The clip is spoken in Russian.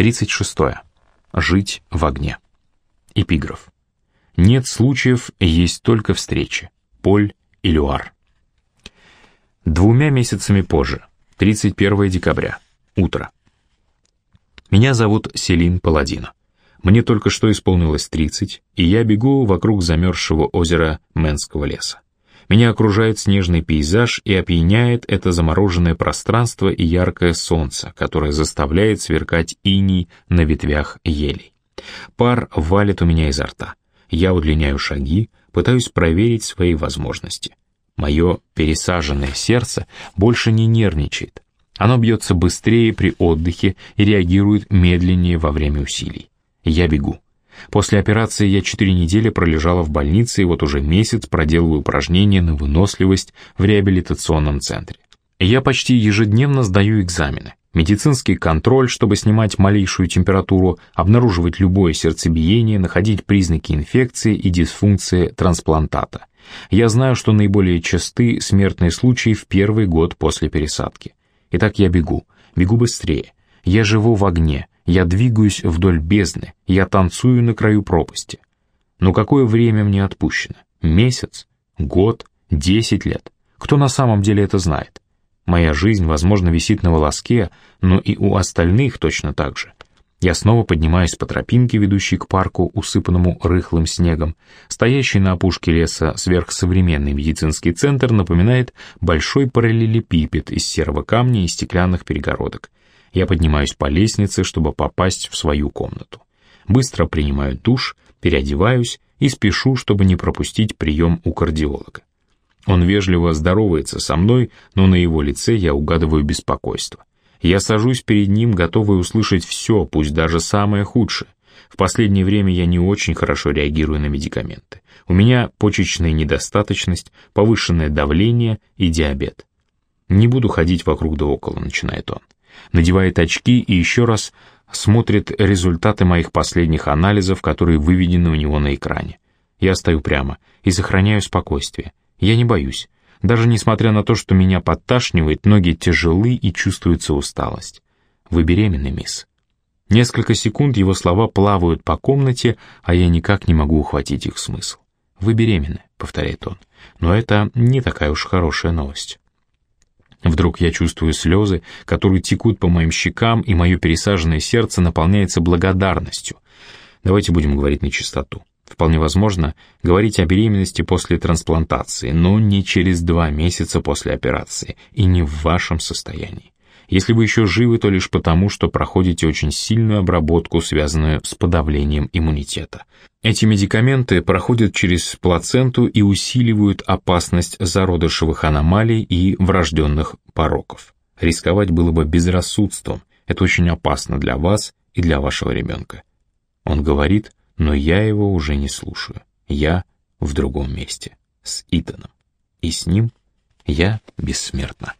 36. Жить в огне. Эпиграф. Нет случаев, есть только встречи. Поль и Люар. Двумя месяцами позже, 31 декабря, утро. Меня зовут Селин Паладина. Мне только что исполнилось 30, и я бегу вокруг замерзшего озера Менского леса. Меня окружает снежный пейзаж и опьяняет это замороженное пространство и яркое солнце, которое заставляет сверкать иней на ветвях елей. Пар валит у меня изо рта. Я удлиняю шаги, пытаюсь проверить свои возможности. Мое пересаженное сердце больше не нервничает. Оно бьется быстрее при отдыхе и реагирует медленнее во время усилий. Я бегу. После операции я четыре недели пролежала в больнице и вот уже месяц проделываю упражнения на выносливость в реабилитационном центре. Я почти ежедневно сдаю экзамены. Медицинский контроль, чтобы снимать малейшую температуру, обнаруживать любое сердцебиение, находить признаки инфекции и дисфункции трансплантата. Я знаю, что наиболее часты смертные случаи в первый год после пересадки. Итак, я бегу, бегу быстрее. Я живу в огне, я двигаюсь вдоль бездны, я танцую на краю пропасти. Но какое время мне отпущено? Месяц? Год? Десять лет? Кто на самом деле это знает? Моя жизнь, возможно, висит на волоске, но и у остальных точно так же. Я снова поднимаюсь по тропинке, ведущей к парку, усыпанному рыхлым снегом. Стоящий на опушке леса сверхсовременный медицинский центр напоминает большой параллелепипед из серого камня и стеклянных перегородок. Я поднимаюсь по лестнице, чтобы попасть в свою комнату. Быстро принимаю душ, переодеваюсь и спешу, чтобы не пропустить прием у кардиолога. Он вежливо здоровается со мной, но на его лице я угадываю беспокойство. Я сажусь перед ним, готовый услышать все, пусть даже самое худшее. В последнее время я не очень хорошо реагирую на медикаменты. У меня почечная недостаточность, повышенное давление и диабет. Не буду ходить вокруг да около, начинает он. Надевает очки и еще раз смотрит результаты моих последних анализов, которые выведены у него на экране. Я стою прямо и сохраняю спокойствие. Я не боюсь. Даже несмотря на то, что меня подташнивает, ноги тяжелы и чувствуется усталость. Вы беременны, мисс. Несколько секунд его слова плавают по комнате, а я никак не могу ухватить их смысл. «Вы беременны», — повторяет он, — «но это не такая уж хорошая новость». Вдруг я чувствую слезы, которые текут по моим щекам, и мое пересаженное сердце наполняется благодарностью. Давайте будем говорить на чистоту. Вполне возможно говорить о беременности после трансплантации, но не через два месяца после операции и не в вашем состоянии. Если вы еще живы, то лишь потому, что проходите очень сильную обработку, связанную с подавлением иммунитета. Эти медикаменты проходят через плаценту и усиливают опасность зародышевых аномалий и врожденных пороков. Рисковать было бы безрассудством, это очень опасно для вас и для вашего ребенка. Он говорит, но я его уже не слушаю. Я в другом месте, с Итаном. И с ним я бессмертна.